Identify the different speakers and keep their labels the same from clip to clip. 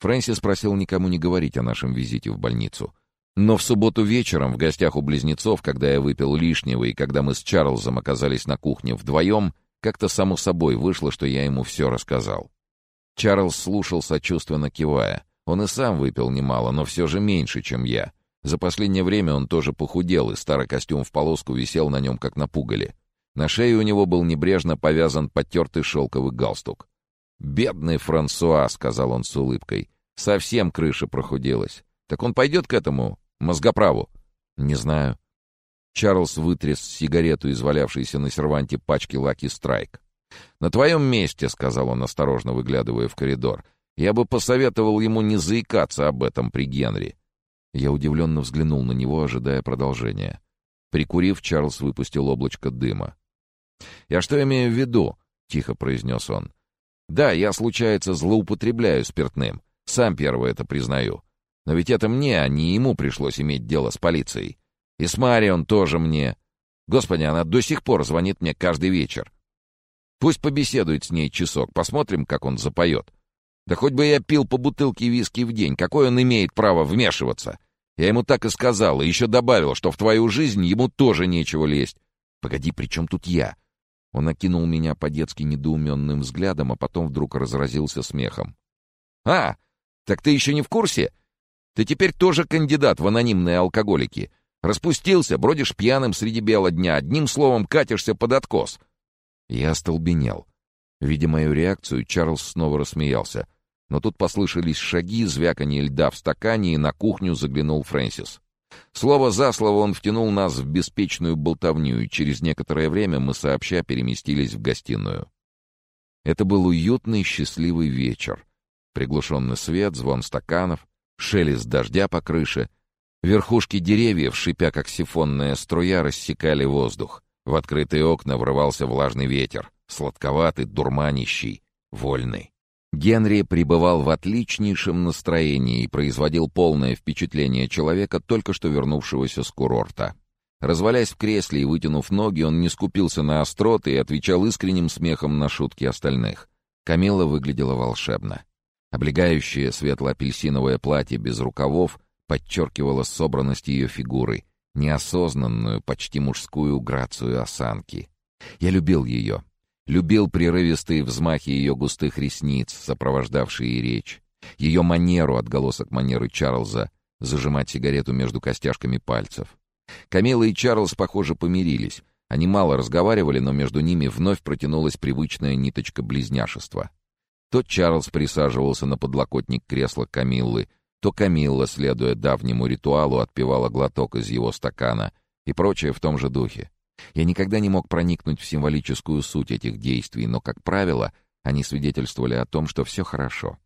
Speaker 1: Фрэнсис просил никому не говорить о нашем визите в больницу. Но в субботу вечером в гостях у близнецов, когда я выпил лишнего и когда мы с Чарльзом оказались на кухне вдвоем, как-то само собой вышло, что я ему все рассказал. Чарльз слушал, сочувственно кивая. Он и сам выпил немало, но все же меньше, чем я. За последнее время он тоже похудел, и старый костюм в полоску висел на нем, как на пугале. На шее у него был небрежно повязан потертый шелковый галстук. «Бедный Франсуа», — сказал он с улыбкой, — «совсем крыша прохудилась. Так он пойдет к этому мозгоправу?» «Не знаю». Чарльз вытряс сигарету из валявшейся на серванте пачки «Лаки Страйк». «На твоем месте», — сказал он, осторожно выглядывая в коридор, — «я бы посоветовал ему не заикаться об этом при Генри». Я удивленно взглянул на него, ожидая продолжения. Прикурив, Чарльз выпустил облачко дыма. «Я что имею в виду?» — тихо произнес он. Да, я, случается, злоупотребляю спиртным. Сам первый это признаю. Но ведь это мне, а не ему пришлось иметь дело с полицией. И с Марион тоже мне. Господи, она до сих пор звонит мне каждый вечер. Пусть побеседует с ней часок, посмотрим, как он запоет. Да хоть бы я пил по бутылке виски в день, какой он имеет право вмешиваться? Я ему так и сказал, и еще добавил, что в твою жизнь ему тоже нечего лезть. Погоди, при чем тут я? Он окинул меня по-детски недоуменным взглядом, а потом вдруг разразился смехом. «А, так ты еще не в курсе? Ты теперь тоже кандидат в анонимные алкоголики. Распустился, бродишь пьяным среди бела дня, одним словом катишься под откос». Я остолбенел. Видя мою реакцию, Чарльз снова рассмеялся. Но тут послышались шаги, звяканье льда в стакане, и на кухню заглянул Фрэнсис. Слово за слово он втянул нас в беспечную болтовню, и через некоторое время мы сообща переместились в гостиную. Это был уютный, счастливый вечер. Приглушенный свет, звон стаканов, шелест дождя по крыше. Верхушки деревьев, шипя как сифонная струя, рассекали воздух. В открытые окна врывался влажный ветер, сладковатый, дурманящий, вольный. Генри пребывал в отличнейшем настроении и производил полное впечатление человека, только что вернувшегося с курорта. Развалясь в кресле и вытянув ноги, он не скупился на остроты и отвечал искренним смехом на шутки остальных. Камила выглядела волшебно. Облегающее светло-апельсиновое платье без рукавов подчеркивало собранность ее фигуры, неосознанную, почти мужскую грацию осанки. Я любил ее, Любил прерывистые взмахи ее густых ресниц, сопровождавшие речь. Ее манеру, отголосок манеры Чарльза, зажимать сигарету между костяшками пальцев. Камила и Чарльз, похоже, помирились. Они мало разговаривали, но между ними вновь протянулась привычная ниточка близняшества. То Чарльз присаживался на подлокотник кресла Камиллы, то Камилла, следуя давнему ритуалу, отпивала глоток из его стакана и прочее в том же духе. Я никогда не мог проникнуть в символическую суть этих действий, но, как правило, они свидетельствовали о том, что все хорошо.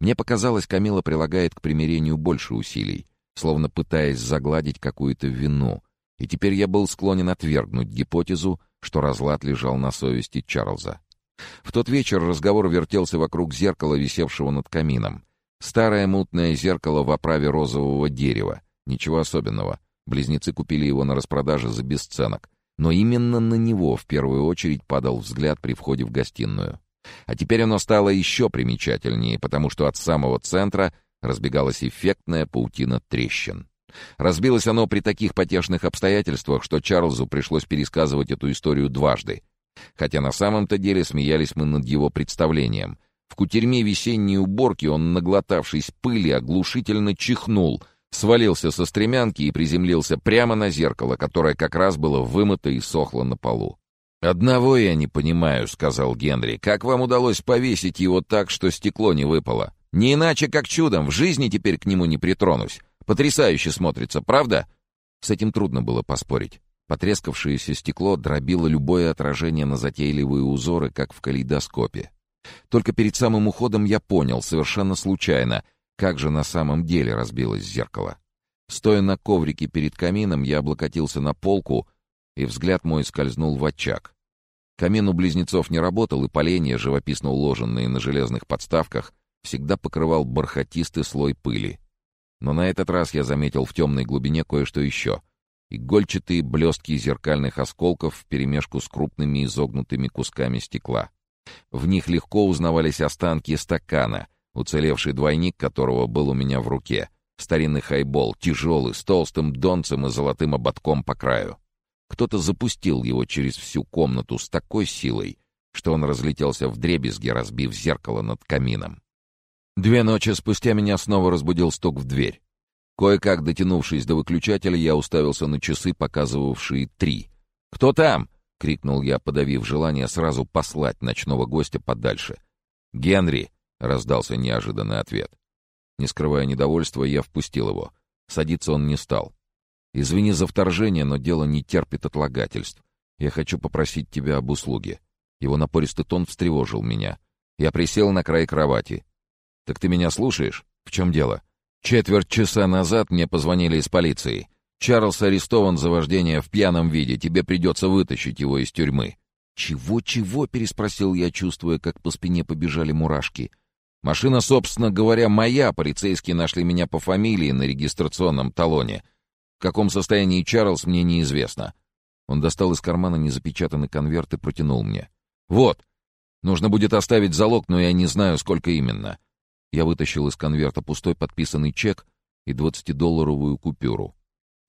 Speaker 1: Мне показалось, Камила прилагает к примирению больше усилий, словно пытаясь загладить какую-то вину, и теперь я был склонен отвергнуть гипотезу, что разлад лежал на совести Чарльза. В тот вечер разговор вертелся вокруг зеркала, висевшего над камином. Старое мутное зеркало в оправе розового дерева. Ничего особенного. Близнецы купили его на распродаже за бесценок но именно на него в первую очередь падал взгляд при входе в гостиную. А теперь оно стало еще примечательнее, потому что от самого центра разбегалась эффектная паутина трещин. Разбилось оно при таких потешных обстоятельствах, что Чарльзу пришлось пересказывать эту историю дважды. Хотя на самом-то деле смеялись мы над его представлением. В кутерьме весенней уборки он, наглотавшись пыли, оглушительно чихнул — свалился со стремянки и приземлился прямо на зеркало, которое как раз было вымыто и сохло на полу. «Одного я не понимаю», — сказал Генри. «Как вам удалось повесить его так, что стекло не выпало? Не иначе, как чудом, в жизни теперь к нему не притронусь. Потрясающе смотрится, правда?» С этим трудно было поспорить. Потрескавшееся стекло дробило любое отражение на затейливые узоры, как в калейдоскопе. Только перед самым уходом я понял, совершенно случайно — как же на самом деле разбилось зеркало? Стоя на коврике перед камином, я облокотился на полку, и взгляд мой скользнул в очаг. Камин у близнецов не работал, и поленья, живописно уложенные на железных подставках, всегда покрывал бархатистый слой пыли. Но на этот раз я заметил в темной глубине кое-что еще. Игольчатые блестки зеркальных осколков вперемешку с крупными изогнутыми кусками стекла. В них легко узнавались останки стакана — Уцелевший двойник, которого был у меня в руке. Старинный хайбол, тяжелый, с толстым донцем и золотым ободком по краю. Кто-то запустил его через всю комнату с такой силой, что он разлетелся в дребезги, разбив зеркало над камином. Две ночи спустя меня снова разбудил стук в дверь. Кое-как дотянувшись до выключателя, я уставился на часы, показывавшие три. «Кто там?» — крикнул я, подавив желание сразу послать ночного гостя подальше. «Генри!» — раздался неожиданный ответ. Не скрывая недовольства, я впустил его. Садиться он не стал. «Извини за вторжение, но дело не терпит отлагательств. Я хочу попросить тебя об услуге». Его напористый тон встревожил меня. Я присел на край кровати. «Так ты меня слушаешь? В чем дело?» Четверть часа назад мне позвонили из полиции. Чарльз арестован за вождение в пьяном виде. Тебе придется вытащить его из тюрьмы». «Чего-чего?» — переспросил я, чувствуя, как по спине побежали мурашки. «Машина, собственно говоря, моя. Полицейские нашли меня по фамилии на регистрационном талоне. В каком состоянии Чарльз, мне неизвестно». Он достал из кармана незапечатанный конверт и протянул мне. «Вот. Нужно будет оставить залог, но я не знаю, сколько именно. Я вытащил из конверта пустой подписанный чек и двадцатидолларовую купюру.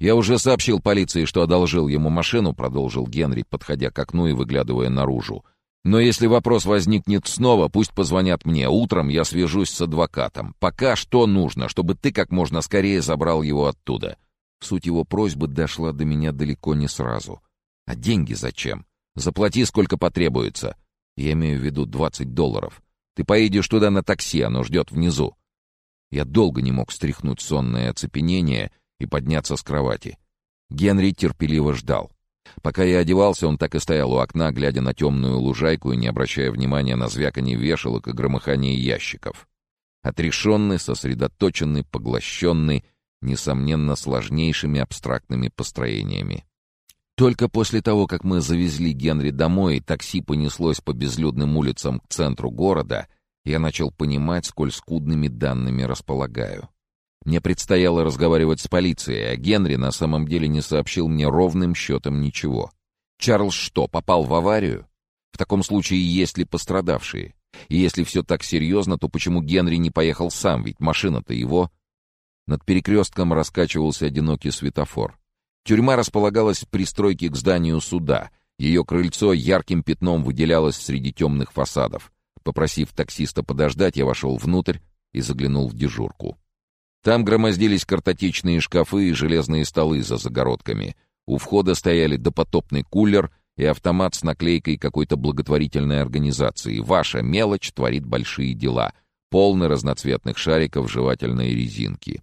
Speaker 1: «Я уже сообщил полиции, что одолжил ему машину», — продолжил Генри, подходя к окну и выглядывая наружу. «Но если вопрос возникнет снова, пусть позвонят мне. Утром я свяжусь с адвокатом. Пока что нужно, чтобы ты как можно скорее забрал его оттуда». Суть его просьбы дошла до меня далеко не сразу. «А деньги зачем? Заплати, сколько потребуется. Я имею в виду двадцать долларов. Ты поедешь туда на такси, оно ждет внизу. Я долго не мог стряхнуть сонное оцепенение и подняться с кровати. Генри терпеливо ждал. Пока я одевался, он так и стоял у окна, глядя на темную лужайку и не обращая внимания на звяканье вешалок и громыхание ящиков. Отрешенный, сосредоточенный, поглощенный, несомненно, сложнейшими абстрактными построениями. Только после того, как мы завезли Генри домой, и такси понеслось по безлюдным улицам к центру города, я начал понимать, сколь скудными данными располагаю. Мне предстояло разговаривать с полицией, а Генри на самом деле не сообщил мне ровным счетом ничего. Чарльз что, попал в аварию? В таком случае есть ли пострадавшие? И если все так серьезно, то почему Генри не поехал сам, ведь машина-то его... Над перекрестком раскачивался одинокий светофор. Тюрьма располагалась в пристройке к зданию суда. Ее крыльцо ярким пятном выделялось среди темных фасадов. Попросив таксиста подождать, я вошел внутрь и заглянул в дежурку. Там громоздились картотечные шкафы и железные столы за загородками. У входа стояли допотопный кулер и автомат с наклейкой какой-то благотворительной организации. «Ваша мелочь творит большие дела», полный разноцветных шариков жевательной резинки.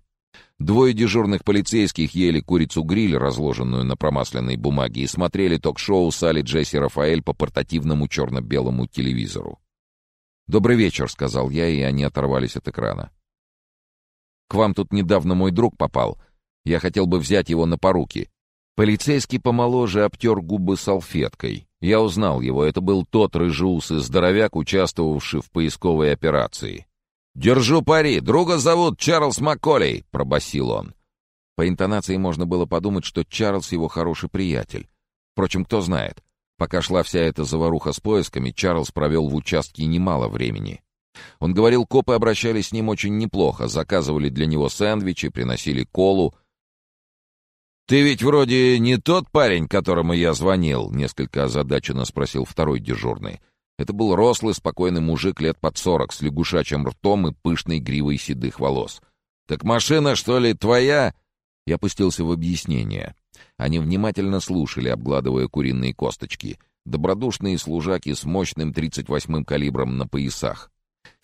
Speaker 1: Двое дежурных полицейских ели курицу-гриль, разложенную на промасленной бумаге, и смотрели ток-шоу Салли Джесси Рафаэль по портативному черно-белому телевизору. «Добрый вечер», — сказал я, и они оторвались от экрана. «К вам тут недавно мой друг попал. Я хотел бы взять его на поруки». Полицейский помоложе обтер губы салфеткой. Я узнал его, это был тот рыжеусый здоровяк, участвовавший в поисковой операции. «Держу пари, друга зовут Чарльз Макколей», — пробасил он. По интонации можно было подумать, что Чарльз его хороший приятель. Впрочем, кто знает. Пока шла вся эта заваруха с поисками, Чарльз провел в участке немало времени. Он говорил, копы обращались с ним очень неплохо, заказывали для него сэндвичи, приносили колу. «Ты ведь вроде не тот парень, которому я звонил?» — несколько озадаченно спросил второй дежурный. Это был рослый, спокойный мужик лет под сорок, с лягушачьим ртом и пышной гривой седых волос. «Так машина, что ли, твоя?» Я пустился в объяснение. Они внимательно слушали, обгладывая куриные косточки. Добродушные служаки с мощным 38-м калибром на поясах.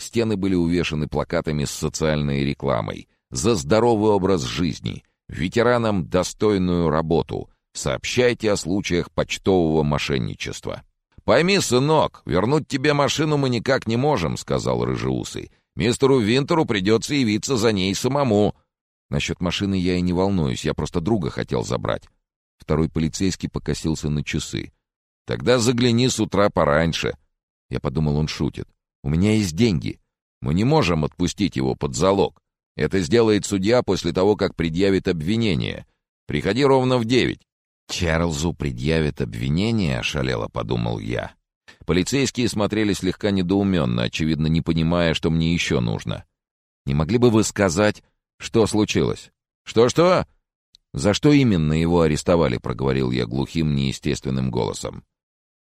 Speaker 1: Стены были увешаны плакатами с социальной рекламой. «За здоровый образ жизни», «Ветеранам достойную работу», «Сообщайте о случаях почтового мошенничества». «Пойми, сынок, вернуть тебе машину мы никак не можем», — сказал Рыжеусый. «Мистеру Винтеру придется явиться за ней самому». «Насчет машины я и не волнуюсь, я просто друга хотел забрать». Второй полицейский покосился на часы. «Тогда загляни с утра пораньше». Я подумал, он шутит. «У меня есть деньги. Мы не можем отпустить его под залог. Это сделает судья после того, как предъявит обвинение. Приходи ровно в девять. «Чарльзу предъявят обвинение?» — ошалело подумал я. Полицейские смотрели слегка недоуменно, очевидно, не понимая, что мне еще нужно. Не могли бы вы сказать, что случилось? Что-что? За что именно его арестовали, проговорил я глухим, неестественным голосом.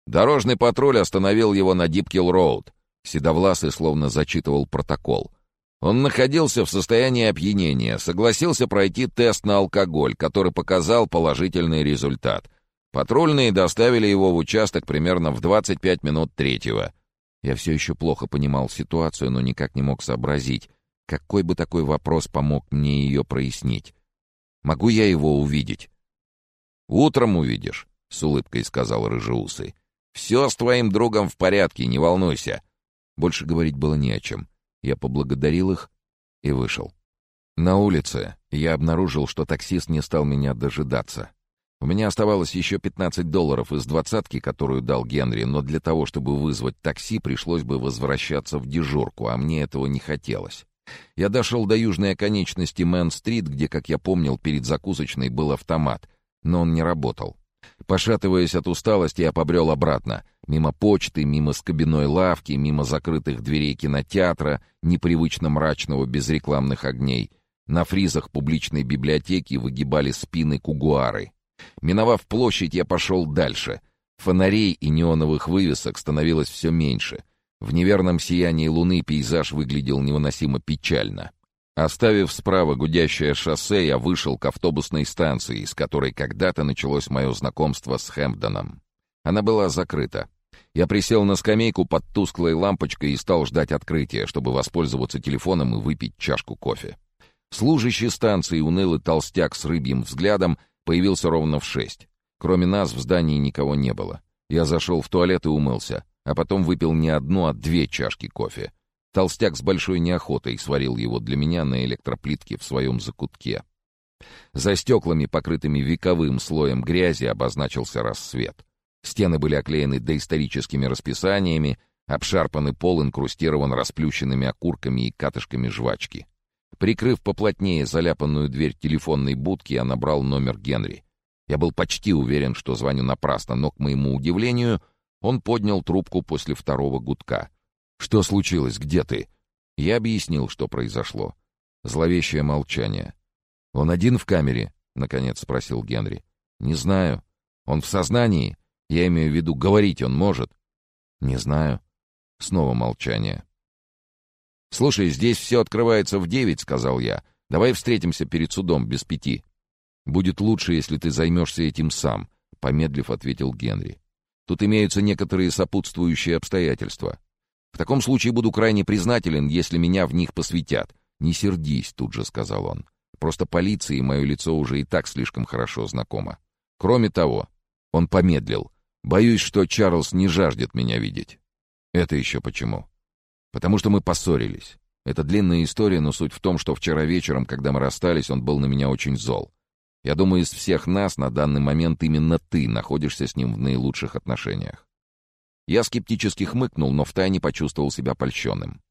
Speaker 1: Дорожный патруль остановил его на Дипкилл-Роуд. Седовласый словно зачитывал протокол. Он находился в состоянии опьянения, согласился пройти тест на алкоголь, который показал положительный результат. Патрульные доставили его в участок примерно в 25 минут третьего. Я все еще плохо понимал ситуацию, но никак не мог сообразить, какой бы такой вопрос помог мне ее прояснить. Могу я его увидеть? «Утром увидишь», — с улыбкой сказал Рыжеусый. «Все с твоим другом в порядке, не волнуйся». Больше говорить было не о чем. Я поблагодарил их и вышел. На улице я обнаружил, что таксист не стал меня дожидаться. У меня оставалось еще 15 долларов из двадцатки, которую дал Генри, но для того, чтобы вызвать такси, пришлось бы возвращаться в дежурку, а мне этого не хотелось. Я дошел до южной оконечности Мэн-стрит, где, как я помнил, перед закусочной был автомат, но он не работал. Пошатываясь от усталости, я побрел обратно. Мимо почты, мимо скобяной лавки, мимо закрытых дверей кинотеатра, непривычно мрачного без рекламных огней. На фризах публичной библиотеки выгибали спины кугуары. Миновав площадь, я пошел дальше. Фонарей и неоновых вывесок становилось все меньше. В неверном сиянии луны пейзаж выглядел невыносимо печально. Оставив справа гудящее шоссе, я вышел к автобусной станции, с которой когда-то началось мое знакомство с Хэмпдоном. Она была закрыта. Я присел на скамейку под тусклой лампочкой и стал ждать открытия, чтобы воспользоваться телефоном и выпить чашку кофе. Служащий станции, унылый толстяк с рыбьим взглядом, появился ровно в шесть. Кроме нас в здании никого не было. Я зашел в туалет и умылся, а потом выпил не одну, а две чашки кофе. Толстяк с большой неохотой сварил его для меня на электроплитке в своем закутке. За стеклами, покрытыми вековым слоем грязи, обозначился рассвет. Стены были оклеены доисторическими расписаниями, обшарпанный пол инкрустирован расплющенными окурками и катышками жвачки. Прикрыв поплотнее заляпанную дверь телефонной будки, я набрал номер Генри. Я был почти уверен, что звоню напрасно, но, к моему удивлению, он поднял трубку после второго гудка — «Что случилось? Где ты?» Я объяснил, что произошло. Зловещее молчание. «Он один в камере?» — наконец спросил Генри. «Не знаю. Он в сознании? Я имею в виду, говорить он может?» «Не знаю». Снова молчание. «Слушай, здесь все открывается в девять», — сказал я. «Давай встретимся перед судом без пяти». «Будет лучше, если ты займешься этим сам», — помедлив ответил Генри. «Тут имеются некоторые сопутствующие обстоятельства. В таком случае буду крайне признателен, если меня в них посвятят. Не сердись, тут же сказал он. Просто полиции мое лицо уже и так слишком хорошо знакомо. Кроме того, он помедлил. Боюсь, что Чарльз не жаждет меня видеть. Это еще почему? Потому что мы поссорились. Это длинная история, но суть в том, что вчера вечером, когда мы расстались, он был на меня очень зол. Я думаю, из всех нас на данный момент именно ты находишься с ним в наилучших отношениях. Я скептически хмыкнул, но втайне почувствовал себя польщенным.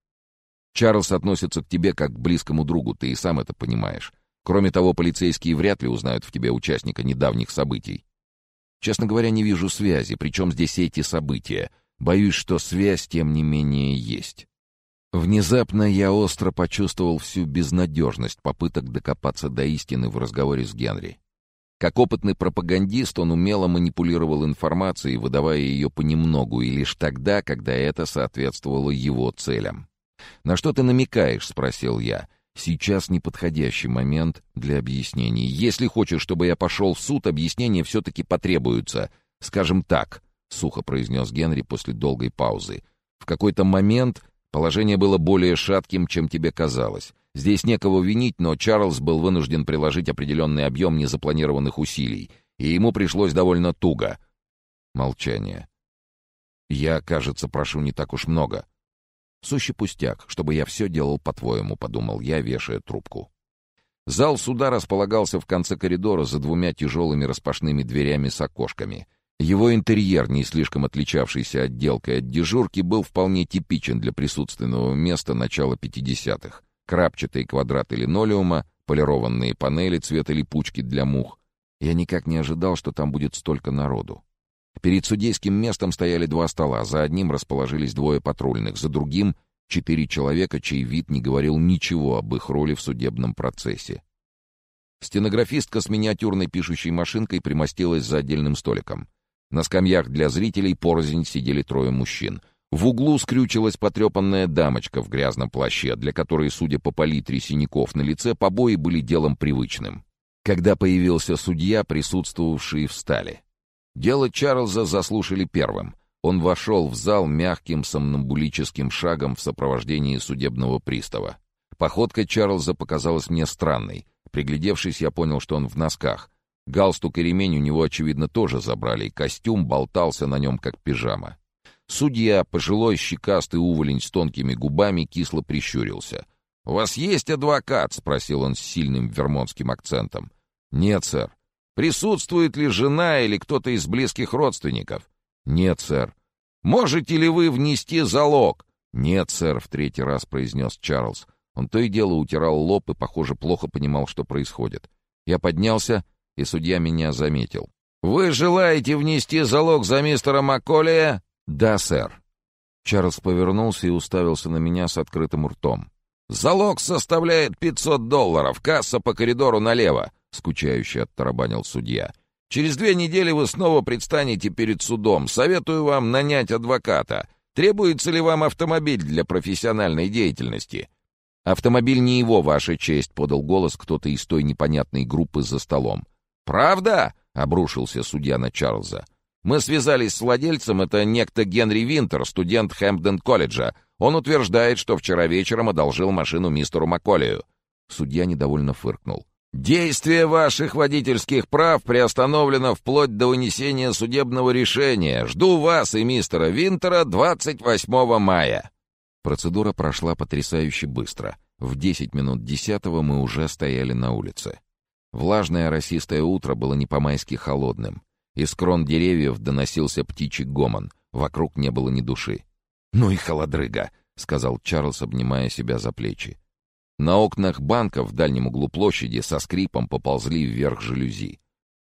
Speaker 1: Чарльз относится к тебе как к близкому другу, ты и сам это понимаешь. Кроме того, полицейские вряд ли узнают в тебе участника недавних событий. Честно говоря, не вижу связи, причем здесь эти события. Боюсь, что связь, тем не менее, есть. Внезапно я остро почувствовал всю безнадежность попыток докопаться до истины в разговоре с Генри. Как опытный пропагандист он умело манипулировал информацией, выдавая ее понемногу и лишь тогда, когда это соответствовало его целям. «На что ты намекаешь?» — спросил я. «Сейчас неподходящий момент для объяснений. Если хочешь, чтобы я пошел в суд, объяснения все-таки потребуются. Скажем так», — сухо произнес Генри после долгой паузы. «В какой-то момент положение было более шатким, чем тебе казалось. Здесь некого винить, но Чарльз был вынужден приложить определенный объем незапланированных усилий, и ему пришлось довольно туго. Молчание. «Я, кажется, прошу не так уж много». «Сущий пустяк, чтобы я все делал по-твоему», — подумал я, вешая трубку. Зал суда располагался в конце коридора за двумя тяжелыми распашными дверями с окошками. Его интерьер, не слишком отличавшийся отделкой от дежурки, был вполне типичен для присутственного места начала 50-х крапчатые квадраты линолеума, полированные панели цвета липучки для мух. Я никак не ожидал, что там будет столько народу. Перед судейским местом стояли два стола, за одним расположились двое патрульных, за другим Четыре человека, чей вид не говорил ничего об их роли в судебном процессе. Стенографистка с миниатюрной пишущей машинкой примостилась за отдельным столиком. На скамьях для зрителей порознь сидели трое мужчин. В углу скрючилась потрепанная дамочка в грязном плаще, для которой, судя по палитре синяков на лице, побои были делом привычным. Когда появился судья, присутствовавшие встали. Дело Чарльза заслушали первым. Он вошел в зал мягким сомнамбулическим шагом в сопровождении судебного пристава. Походка Чарльза показалась мне странной. Приглядевшись, я понял, что он в носках. Галстук и ремень у него, очевидно, тоже забрали, и костюм болтался на нем, как пижама. Судья, пожилой щекастый уволень с тонкими губами, кисло прищурился. «У вас есть адвокат?» — спросил он с сильным вермонтским акцентом. «Нет, сэр». «Присутствует ли жена или кто-то из близких родственников?» «Нет, сэр». «Можете ли вы внести залог?» «Нет, сэр», — в третий раз произнес Чарльз. Он то и дело утирал лоб и, похоже, плохо понимал, что происходит. Я поднялся и судья меня заметил. «Вы желаете внести залог за мистера Макколия?» «Да, сэр». Чарльз повернулся и уставился на меня с открытым ртом. «Залог составляет 500 долларов, касса по коридору налево», — скучающе оттарабанил судья. «Через две недели вы снова предстанете перед судом. Советую вам нанять адвоката. Требуется ли вам автомобиль для профессиональной деятельности?» «Автомобиль не его, ваша честь», — подал голос кто-то из той непонятной группы за столом. «Правда?» — обрушился судья на Чарльза. «Мы связались с владельцем, это некто Генри Винтер, студент Хэмпден-колледжа. Он утверждает, что вчера вечером одолжил машину мистеру Макколию». Судья недовольно фыркнул. «Действие ваших водительских прав приостановлено вплоть до вынесения судебного решения. Жду вас и мистера Винтера 28 мая». Процедура прошла потрясающе быстро. В 10 минут десятого мы уже стояли на улице. Влажное росистое утро было не по-майски холодным. Из крон деревьев доносился птичий гомон. Вокруг не было ни души. «Ну и холодрыга!» — сказал Чарльз, обнимая себя за плечи. На окнах банка в дальнем углу площади со скрипом поползли вверх жалюзи.